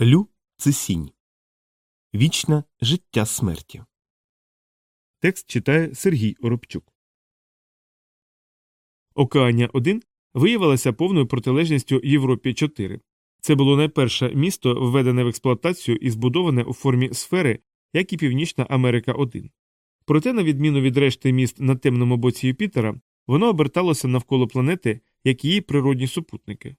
Лю це сінь. Вічне життя смерті. Текст читає Сергій Оробчук. Океанія 1 виявилася повною протилежністю Європі 4. Це було найперше місто, введене в експлуатацію і збудоване у формі сфери, як і Північна Америка 1. Проте, на відміну від решти міст на темному боці Юпітера, воно оберталося навколо планети, як її природні супутники.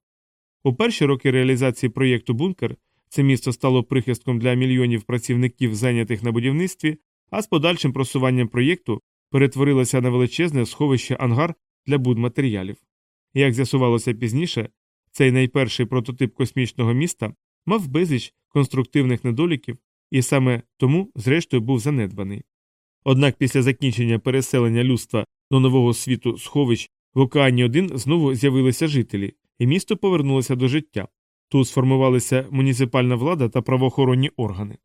У перші роки реалізації проєкту Бункер це місто стало прихистком для мільйонів працівників, зайнятих на будівництві, а з подальшим просуванням проєкту перетворилося на величезне сховище ангар для будматеріалів. Як з'ясувалося пізніше, цей найперший прототип космічного міста мав безліч конструктивних недоліків і саме тому, зрештою, був занедбаний. Однак після закінчення переселення людства до нового світу сховищ в Океані 1 знову з'явилися жителі, і місто повернулося до життя. Тут сформувалися муніципальна влада та правоохоронні органи.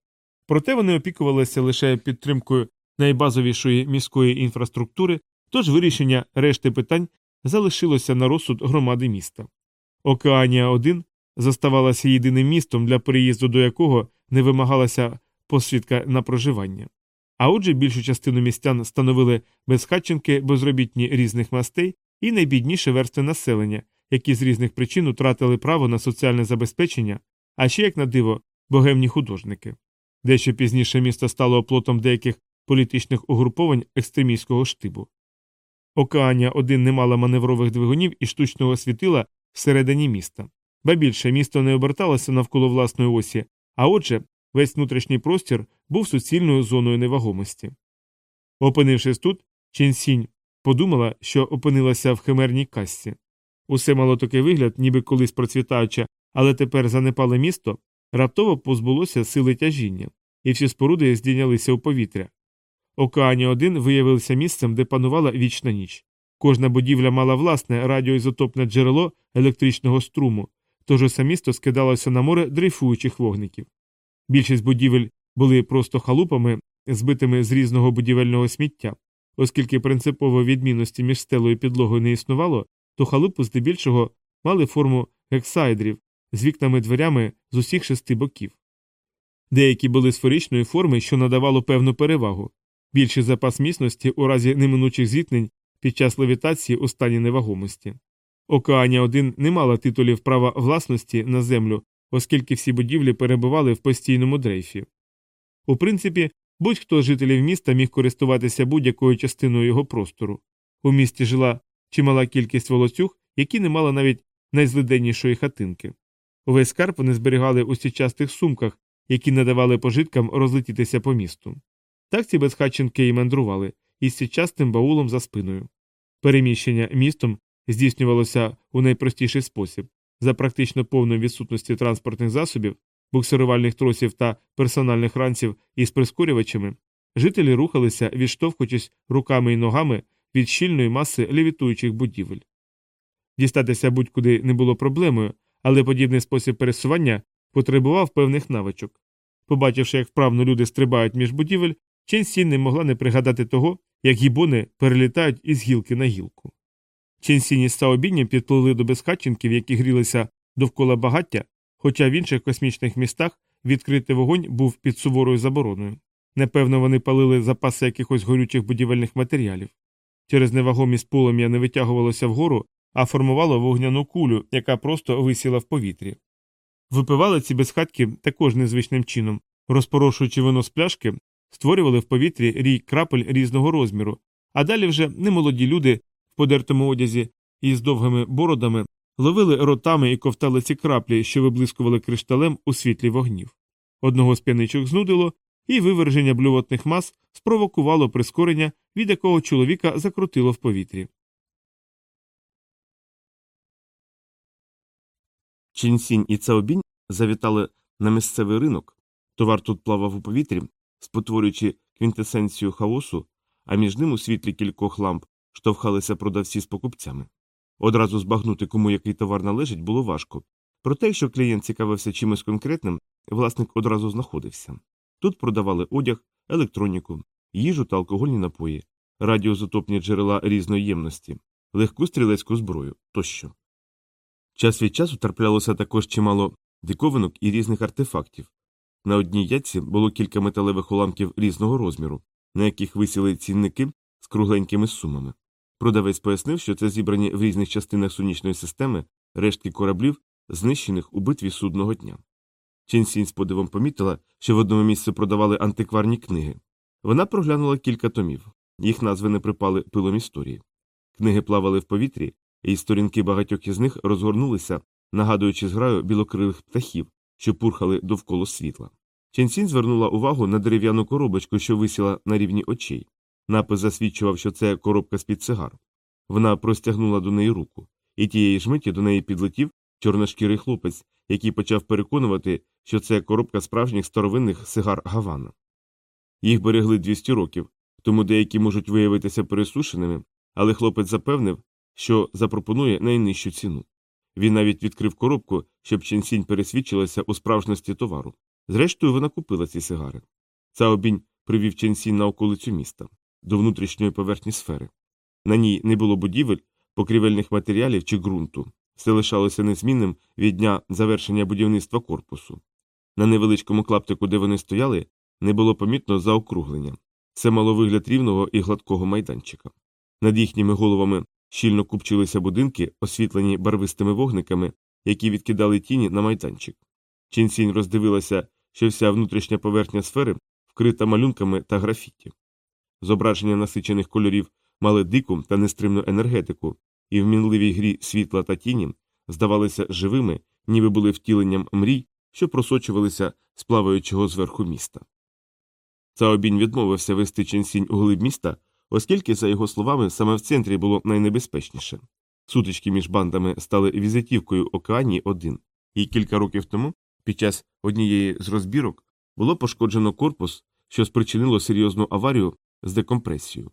Проте вони опікувалися лише підтримкою найбазовішої міської інфраструктури, тож вирішення решти питань залишилося на розсуд громади міста. Океанія 1 заставалася єдиним містом, для переїзду до якого не вимагалася посвідка на проживання. А отже, більшу частину містян становили безхатченки, безробітні різних мастей і найбідніші верстви населення, які з різних причин втратили право на соціальне забезпечення, а ще, як на диво, богемні художники. Дещо пізніше місто стало оплотом деяких політичних угруповань екстремістського штибу. Океанія один не мала маневрових двигунів і штучного світила всередині міста, ба більше місто не оберталося навколо власної осі, а отже, весь внутрішній простір був суцільною зоною невагомості. Опинившись тут, Ченсінь подумала, що опинилася в химерній касці. Усе мало такий вигляд, ніби колись процвітаюче, але тепер занепале місто раптово позбулося сили тяжіння, і всі споруди здійнялися у повітря. Океані 1 виявився місцем, де панувала вічна ніч. Кожна будівля мала власне радіоізотопне джерело електричного струму, тож усе місто скидалося на море дрейфуючих вогників. Більшість будівель були просто халупами, збитими з різного будівельного сміття, оскільки принципової відмінності між стелою і підлогою не існувало, то халупи здебільшого мали форму гексайдрів з вікнами дверями з усіх шести боків. Деякі були сферичної форми, що надавало певну перевагу, більший запас міцності у разі неминучих зіткнень під час левітації у стані невагомості. Океанія 1 не мала титулів права власності на землю, оскільки всі будівлі перебували в постійному дрейфі. У принципі, будь-хто з жителів міста міг користуватися будь-якою частиною його простору. У місті жила чимала кількість волоцюг, які не мали навіть найзлиденнішої хатинки. Увесь скарб вони зберігали у січастих сумках, які не давали пожиткам розлетітися по місту. Так ці безхатченки і мандрували із січастим баулом за спиною. Переміщення містом здійснювалося у найпростіший спосіб за практично повної відсутності транспортних засобів, буксирувальних тросів та персональних ранців із прискорювачами, жителі рухалися, відштовхуючись руками і ногами від щільної маси левітуючих будівель. Дістатися будь-куди не було проблемою, але подібний спосіб пересування потребував певних навичок. Побачивши, як вправно люди стрибають між будівель, Чен Сін не могла не пригадати того, як гібони перелітають із гілки на гілку. Чен Сін із Саобінням підпливли до безхатченків, які грілися довкола багаття, хоча в інших космічних містах відкритий вогонь був під суворою забороною. Непевно, вони палили запаси якихось горючих будівельних матеріалів. Через невагомість полум'я не витягувалося вгору, а формувало вогняну кулю, яка просто висіла в повітрі. Випивали ці безхатки також незвичним чином, розпорошуючи вино з пляшки, створювали в повітрі рій крапель різного розміру, а далі вже немолоді люди в подертому одязі і з довгими бородами ловили ротами і ковтали ці краплі, що виблискували кришталем у світлі вогнів. Одного з п'яничок знудило, і виверження блювотних мас спровокувало прискорення, від якого чоловіка закрутило в повітрі. Чінсінь і Цаобінь завітали на місцевий ринок. Товар тут плавав у повітрі, спотворюючи квінтесенцію хаосу, а між ним у світлі кількох ламп штовхалися продавці з покупцями. Одразу збагнути, кому який товар належить, було важко. Проте, якщо клієнт цікавився чимось конкретним, власник одразу знаходився. Тут продавали одяг, електроніку, їжу та алкогольні напої, радіозотопні джерела різної ємності, легку стрілецьку зброю тощо. Час від часу траплялося також чимало диковинок і різних артефактів. На одній ятці було кілька металевих уламків різного розміру, на яких висіли цінники з кругленькими сумами. Продавець пояснив, що це зібрані в різних частинах сонячної системи рештки кораблів, знищених у битві судного дня. Ченсінь з подивом помітила, що в одному місці продавали антикварні книги. Вона проглянула кілька томів, їх назви не припали пилом історії. Книги плавали в повітрі, і сторінки багатьох із них розгорнулися, нагадуючи зграю білокрилих птахів, що пурхали довкола світла. Ченсінь звернула увагу на дерев'яну коробочку, що висіла на рівні очей. Напис засвідчував, що це коробка з-під цигар. Вона простягнула до неї руку, і тієї ж миті до неї підлетів чорношкірий хлопець, який почав переконувати, що це коробка справжніх старовинних сигар Гавана. Їх берегли 200 років, тому деякі можуть виявитися пересушеними, але хлопець запевнив, що запропонує найнижчу ціну. Він навіть відкрив коробку, щоб Ченсінь пересвідчилася у справжності товару. Зрештою, вона купила ці сигари. Цаобінь привів Ченсінь на околицю міста, до внутрішньої поверхні сфери. На ній не було будівель, покрівельних матеріалів чи ґрунту, все лишалося незмінним від дня завершення будівництва корпусу. На невеличкому клаптику, де вони стояли, не було помітно заокруглення. Це мало вигляд рівного і гладкого майданчика. Над їхніми головами щільно купчилися будинки, освітлені барвистими вогниками, які відкидали тіні на майданчик. Чінсінь роздивилася, що вся внутрішня поверхня сфери вкрита малюнками та графіті. Зображення насичених кольорів мали дику та нестримну енергетику, і в мінливій грі світла та тіні здавалися живими, ніби були втіленням мрій, що просочувалися з плаваючого зверху міста. Цаобінь відмовився вести Ченсінь у глиб міста, оскільки, за його словами, саме в центрі було найнебезпечніше. Сутички між бандами стали візитівкою Океанії 1 і кілька років тому, під час однієї з розбірок, було пошкоджено корпус, що спричинило серйозну аварію з декомпресією.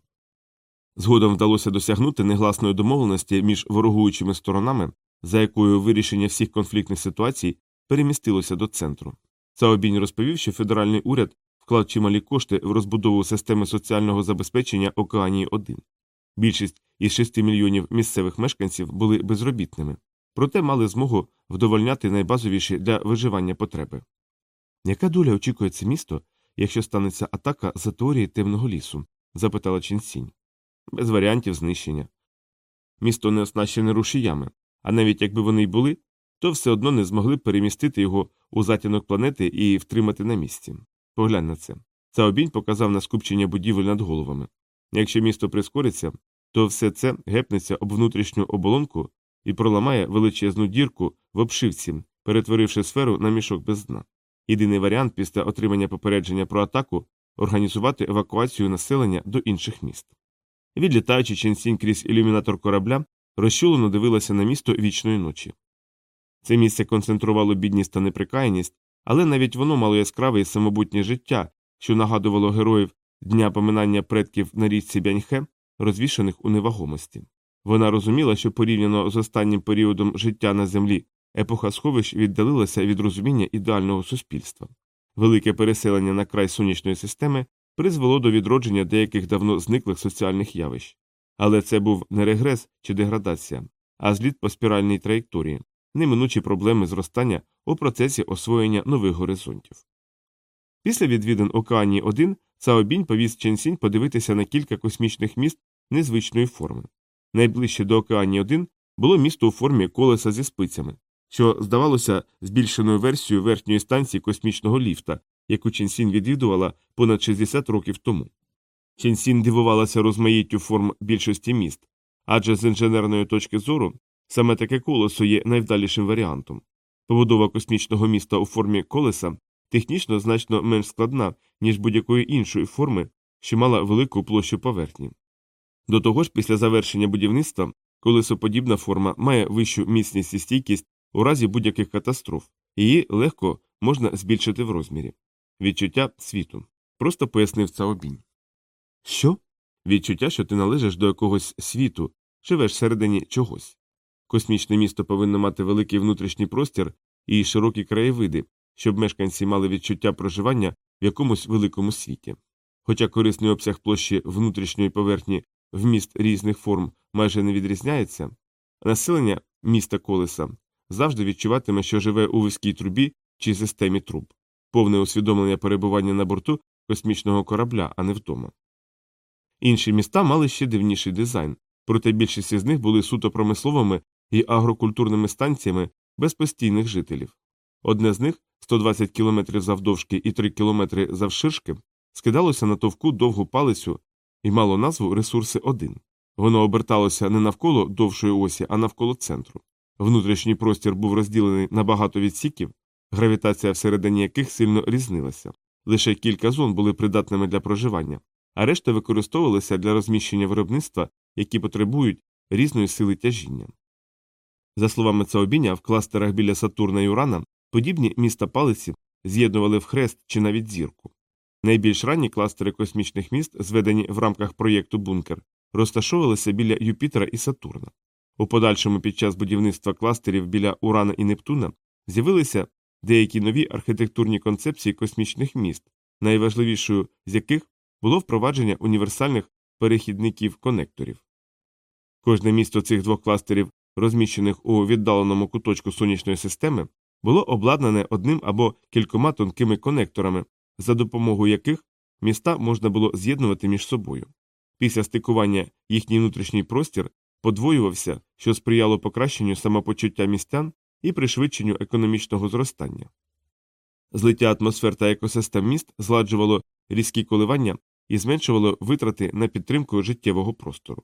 Згодом вдалося досягнути негласної домовленості між ворогуючими сторонами, за якою вирішення всіх конфліктних ситуацій перемістилося до центру. Цаобінь розповів, що федеральний уряд вклав чималі кошти в розбудову системи соціального забезпечення Океанії 1 Більшість із 6 мільйонів місцевих мешканців були безробітними, проте мали змогу вдовольняти найбазовіші для виживання потреби. Яка доля очікує це місто, якщо станеться атака за теорії темного лісу? запитала Чінсінь. Без варіантів знищення. Місто не оснащене рушіями, а навіть якби вони й були, то все одно не змогли б перемістити його у затінок планети і втримати на місці. Поглянь на це. Цаобінь показав на скупчення будівель над головами. Якщо місто прискориться, то все це гепнеться об внутрішню оболонку і проламає величезну дірку в обшивці, перетворивши сферу на мішок без дна. Єдиний варіант після отримання попередження про атаку організувати евакуацію населення до інших міст. Відлітаючи Ченсінь крізь ілюмінатор корабля, розчулено дивилася на місто вічної ночі. Це місце концентрувало бідність та неприкаяність, але навіть воно мало яскраве і самобутнє життя, що нагадувало героїв дня поминання предків на річці Бяньхе, розвішаних у невагомості. Вона розуміла, що порівняно з останнім періодом життя на землі епоха сховищ віддалилася від розуміння ідеального суспільства. Велике переселення на край сонячної системи призвело до відродження деяких давно зниклих соціальних явищ. Але це був не регрес чи деградація, а зліт по спіральній траєкторії, неминучі проблеми зростання у процесі освоєння нових горизонтів. Після відвідин Океанії 1 Цаобінь повіз Ченсінь подивитися на кілька космічних міст незвичної форми. Найближче до Океанії 1 було місто у формі колеса зі спицями, що здавалося збільшеною версією верхньої станції космічного ліфта, яку Ченсін відвідувала понад 60 років тому. Ченсін дивувалася розмаїттю форм більшості міст, адже з інженерної точки зору саме таке колесо є найвдалішим варіантом. Побудова космічного міста у формі колеса технічно значно менш складна, ніж будь-якої іншої форми, що мала велику площу поверхні. До того ж, після завершення будівництва колесоподібна форма має вищу міцність і стійкість у разі будь-яких катастроф, її легко можна збільшити в розмірі. Відчуття світу. Просто пояснив Цаобінь. Що? Відчуття, що ти належиш до якогось світу, живеш всередині чогось. Космічне місто повинно мати великий внутрішній простір і широкі краєвиди, щоб мешканці мали відчуття проживання в якомусь великому світі. Хоча корисний обсяг площі внутрішньої поверхні в міст різних форм майже не відрізняється, населення міста колеса завжди відчуватиме, що живе у вузькій трубі чи системі труб, повне усвідомлення перебування на борту космічного корабля, а не вдома. Інші міста мали ще дивніший дизайн, проте більшість із них були суто промисловими і агрокультурними станціями без постійних жителів. Одне з них 120 км завдовжки і 3 км завширшки, скидалося на товку довгу палицю і мало назву ресурси 1. Воно оберталося не навколо довшої осі, а навколо центру. Внутрішній простір був розділений на багато відсіків, гравітація всередині яких сильно різнилася. Лише кілька зон були придатними для проживання, а решта використовувалися для розміщення виробництва, які потребують різної сили тяжіння. За словами Цаобіня, в кластерах біля Сатурна і Урана подібні міста палиці з'єднували в хрест чи навіть зірку. Найбільш ранні кластери космічних міст, зведені в рамках проєкту Бункер, розташовувалися біля Юпітера і Сатурна. У подальшому під час будівництва кластерів біля Урана і Нептуна з'явилися деякі нові архітектурні концепції космічних міст, найважливішою з яких було впровадження універсальних перехідників конекторів. Кожне місто цих двох кластерів, розміщених у віддаленому куточку сонячної системи, було обладнане одним або кількома тонкими конекторами, за допомогою яких міста можна було з'єднувати між собою. Після стикування їхній внутрішній простір подвоювався, що сприяло покращенню самопочуття містян і пришвидшенню економічного зростання. Злиття атмосфер та екосистем міст зладжувало різкі коливання і зменшувало витрати на підтримку життєвого простору.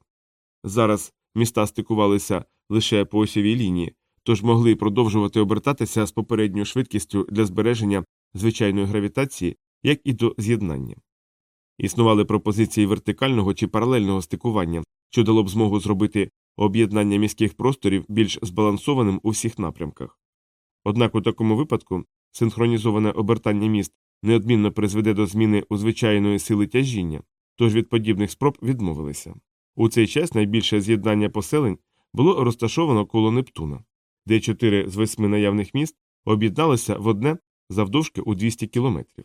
Зараз міста стикувалися лише по осьовій лінії, тож могли продовжувати обертатися з попередньою швидкістю для збереження звичайної гравітації, як і до з'єднання. Існували пропозиції вертикального чи паралельного стикування, що дало б змогу зробити об'єднання міських просторів більш збалансованим у всіх напрямках. Однак у такому випадку синхронізоване обертання міст неодмінно призведе до зміни у звичайної сили тяжіння, тож від подібних спроб відмовилися. У цей час найбільше з'єднання поселень було розташовано коло Нептуна, де чотири з восьми наявних міст об'єдналися в одне завдовжки у 200 кілометрів.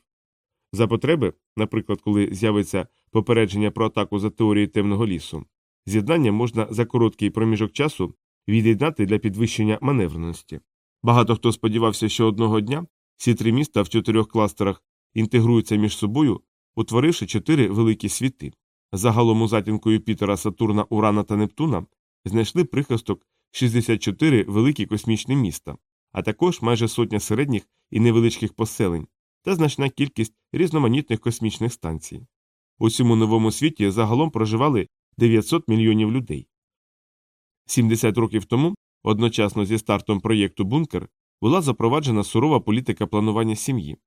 За потреби, наприклад, коли з'явиться попередження про атаку за теорією темного лісу, з'єднання можна за короткий проміжок часу від'єднати для підвищення маневреності. Багато хто сподівався, що одного дня всі три міста в чотирьох кластерах інтегруються між собою, утворивши чотири великі світи. Загалом у затінку Юпітера, Сатурна, Урана та Нептуна знайшли прихисток 64 великі космічні міста, а також майже сотня середніх і невеличких поселень та значна кількість різноманітних космічних станцій. У цьому новому світі загалом проживали 900 мільйонів людей. 70 років тому, одночасно зі стартом проєкту Бункер, була запроваджена сурова політика планування сім'ї.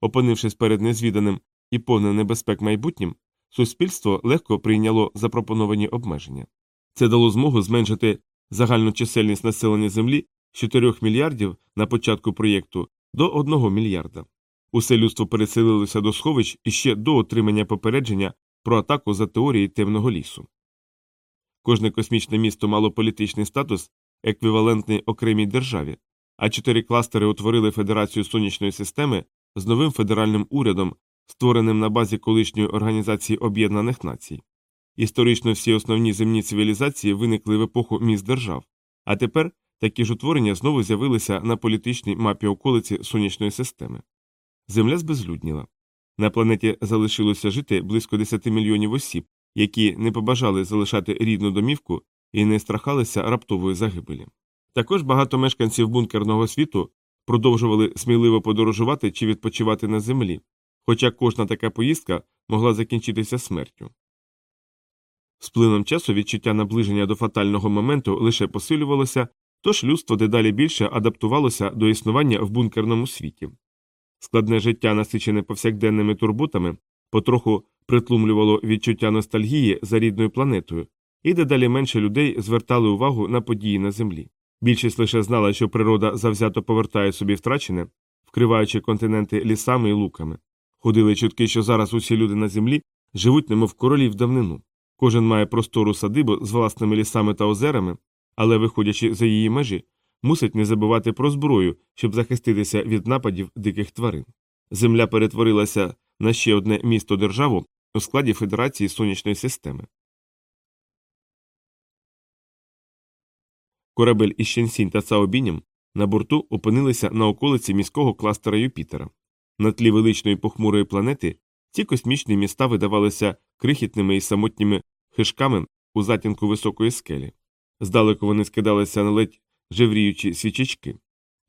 Опинившись перед незвіданим і повним небезпек майбутнім, суспільство легко прийняло запропоновані обмеження. Це дало змогу зменшити загальну чисельність населення Землі з 4 мільярдів на початку проєкту до 1 мільярда. Усе людство переселилося до сховищ іще до отримання попередження про атаку за теорією темного лісу. Кожне космічне місто мало політичний статус, еквівалентний окремій державі, а чотири кластери утворили Федерацію сонячної системи з новим федеральним урядом, створеним на базі колишньої організації Об'єднаних Націй. Історично всі основні земні цивілізації виникли в епоху міст держав, а тепер такі ж утворення знову з'явилися на політичній мапі околиці сонячної системи. Земля збезлюдніла. На планеті залишилося жити близько 10 мільйонів осіб, які не побажали залишати рідну домівку і не страхалися раптової загибелі. Також багато мешканців бункерного світу продовжували сміливо подорожувати чи відпочивати на землі, хоча кожна така поїздка могла закінчитися смертю. З плином часу відчуття наближення до фатального моменту лише посилювалося, тож людство дедалі більше адаптувалося до існування в бункерному світі. Складне життя, насичене повсякденними турботами, потроху притлумлювало відчуття ностальгії за рідною планетою, і дедалі менше людей звертали увагу на події на землі. Більшість лише знала, що природа завзято повертає собі втрачене, вкриваючи континенти лісами і луками. Ходили чутки, що зараз усі люди на землі живуть немов королі в давнину. Кожен має простору садибу з власними лісами та озерами, але, виходячи за її межі, мусить не забувати про зброю, щоб захиститися від нападів диких тварин. Земля перетворилася на ще одне місто державу у складі Федерації сонячної системи. Корабель із Щенсінь та Цаобінем На борту опинилися на околиці міського кластера Юпітера. На тлі величної похмурої планети ці космічні міста видавалися крихітними і самотніми хижками у затінку високої скелі. Здалеку вони скидалися на ледь жевріючі свічечки.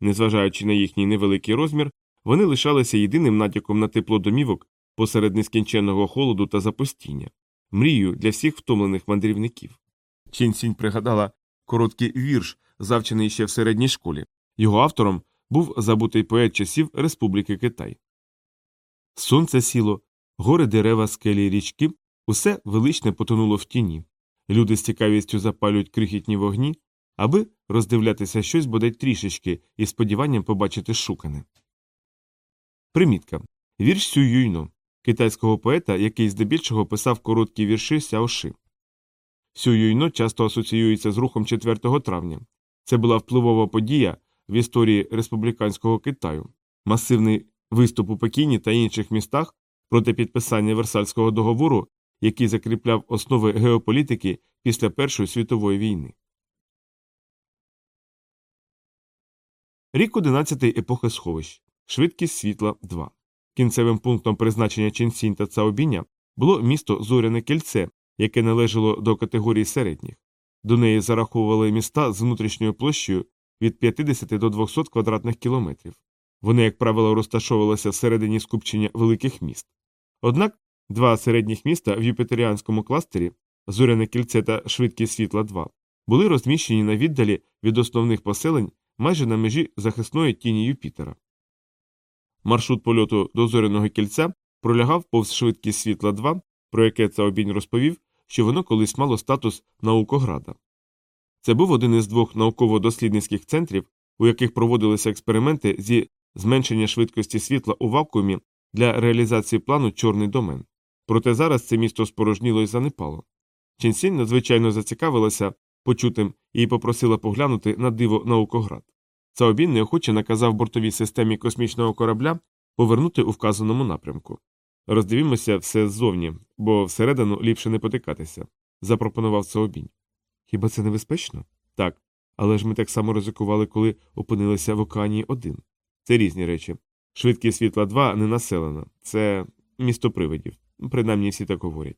Незважаючи на їхній невеликий розмір, вони лишалися єдиним натяком на тепло домівок посеред нескінченного холоду та запустіння, мрією для всіх втомлених мандрівників. Чінсінь пригадала короткий вірш, завчений ще в середній школі. Його автором був забутий поет часів Республіки Китай. Сонце сіло, гори дерева, скелі річки, усе величне потонуло в тіні. Люди з цікавістю запалюють крихітні вогні, аби роздивлятися щось бодай трішечки і сподіванням побачити шукане. Примітка. Вірш Сю Юйно, китайського поета, який здебільшого писав короткі вірши Сяоши. Сю Юйно часто асоціюється з рухом 4 травня. Це була впливова подія в історії республіканського Китаю, масивний виступ у Пекіні та інших містах проти підписання Версальського договору, який закріпляв основи геополітики після Першої світової війни. Рік 11 епохи сховищ. Швидкість світла 2. Кінцевим пунктом призначення Ченсінь та Цаобіня було місто Зоряне Кільце, яке належало до категорії середніх. До неї зараховували міста з внутрішньою площею від 50 до 200 квадратних кілометрів. Вони, як правило, розташовувалися всередині скупчення великих міст. Однак два середніх міста в Юпітеріанському кластері Зоряне кільце та швидкість світла 2 були розміщені на віддалі від основних поселень майже на межі захисної тіні Юпітера. Маршрут польоту до зоряного кільця пролягав повз швидкість світла 2, про яке Цаобінь розповів, що воно колись мало статус наукограда. Це був один із двох науково-дослідницьких центрів, у яких проводилися експерименти зі зменшення швидкості світла у вакуумі для реалізації плану Чорний домен. Проте зараз це місто спорожніло і занепало. Ченсінь надзвичайно зацікавилася почутим і попросила поглянути на диво наукоград. Цаобін неохоче наказав бортовій системі космічного корабля повернути у вказаному напрямку. Роздивімося все ззовні, бо всередину ліпше не потикатися, запропонував Цаобінь. Хіба це небезпечно? Так. Але ж ми так само ризикували, коли опинилися в океані 1. Це різні речі. Швидкість світла 2 не населена. Це місто привидів. Принаймні всі так говорять.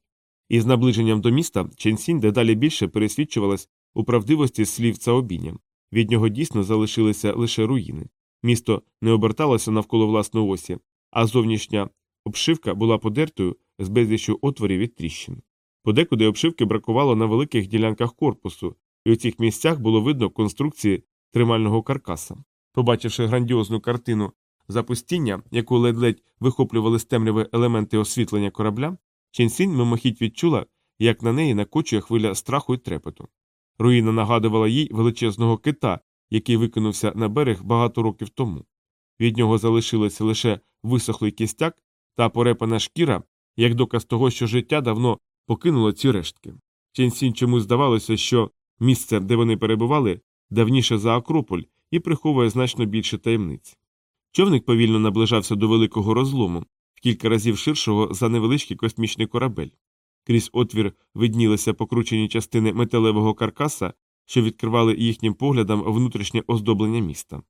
І з наближенням до міста Ченсінь дедалі більше пересвідчувалась у правдивості слів Цаобіня. Від нього дійсно залишилися лише руїни. Місто не оберталося навколо власної осі, а зовнішня обшивка була подертою з безліччю отворів від тріщин. Подекуди обшивки бракувало на великих ділянках корпусу, і у цих місцях було видно конструкції тримального каркаса. Побачивши грандіозну картину запустіння, яку ледь-ледь вихоплювали з темряви елементи освітлення корабля, Ченсінь мимохідь відчула, як на неї накочує хвиля страху і трепету. Руїна нагадувала їй величезного кита, який викинувся на берег багато років тому. Від нього залишилося лише висохлий кістяк та порепана шкіра, як доказ того, що життя давно покинуло ці рештки. Ченсінь чомусь здавалося, що місце, де вони перебували, давніше за Акрополь і приховує значно більше таємниць. Човник повільно наближався до великого розлому, в кілька разів ширшого за невеличкий космічний корабель. Крізь отвір виднілися покручені частини металевого каркаса, що відкривали їхнім поглядам внутрішнє оздоблення міста.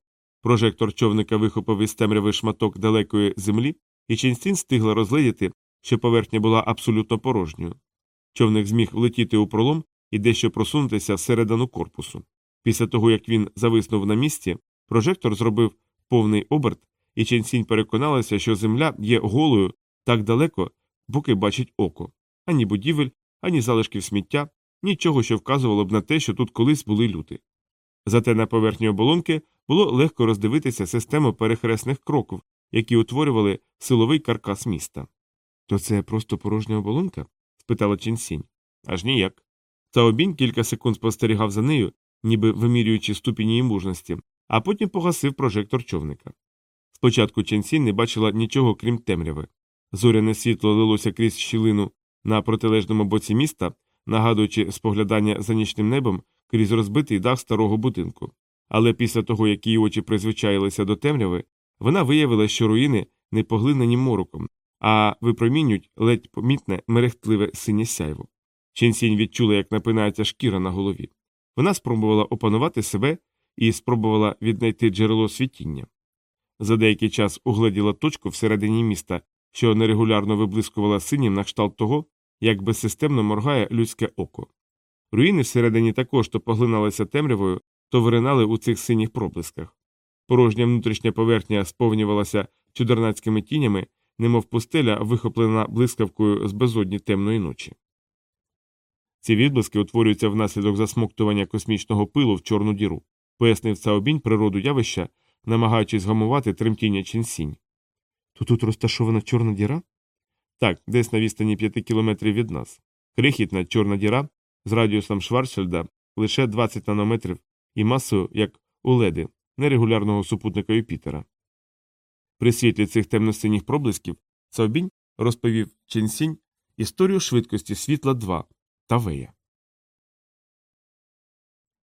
Прожектор човника вихопив із темряви шматок далекої землі, і Ченстін стигла розгледіти, що поверхня була абсолютно порожньою. Човник зміг влетіти у пролом і дещо просунутися всередину корпусу. Після того, як він зависнув на місці, прожектор зробив повний оберт, і Ченсінь переконалася, що земля є голою так далеко, поки бачить око ані будівель, ані залишків сміття, нічого, що вказувало б на те, що тут колись були люди. Зате на поверхні оболонки було легко роздивитися систему перехресних кроків, які утворювали силовий каркас міста. То це просто порожня оболонка? спитала Ченсінь. Аж ніяк. Цаобінь кілька секунд спостерігав за нею, ніби вимірюючи ступінь її мужності, а потім погасив прожектор човника. Спочатку Ченсінь не бачила нічого крім темряви. Зоряне світло лилося крізь щілину на протилежному боці міста, нагадуючи споглядання за нічним небом крізь розбитий дах старого будинку. Але після того, як її очі призвичаїлися до темряви, вона виявила, що руїни не поглинені мороком, а випромінюють ледь помітне мерехтливе синє сяйво. Ченсінь відчула, як напинається шкіра на голові. Вона спробувала опанувати себе і спробувала віднайти джерело світіння. За деякий час угледіла точку всередині міста, що нерегулярно виблискувала синім на кшталт того, як безсистемно моргає людське око. Руїни всередині також то поглиналися темрявою, то виринали у цих синіх проблисках. Порожня внутрішня поверхня сповнювалася чудернацькими тінями, немов пустеля, вихоплена блискавкою з безодні темної ночі. Ці відблиски утворюються внаслідок засмоктування космічного пилу в чорну діру, пояснив Цаобінь природу явища, намагаючись гамувати тремтіння Чінсінь. То тут розташована чорна діра? Так, десь на відстані 5 кілометрів від нас. Крихітна чорна діра з радіусом Шварцшильда лише 20 нанометрів і масою, як у леди, нерегулярного супутника Юпітера. При світлі цих темно-синіх проблисків Цаобінь розповів Ченсінь історію швидкості світла 2 та Вея.